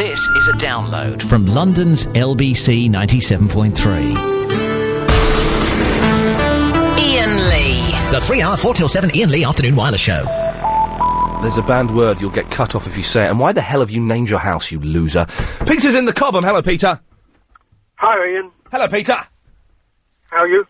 This is a download from London's LBC 97.3. Ian Lee. The three hour, 4 till 7 Ian Lee Afternoon Wireless Show. There's a banned word, you'll get cut off if you say it. And why the hell have you named your house, you loser? Peter's in the Cobham. Hello, Peter. Hi, Ian. Hello, Peter. How are you?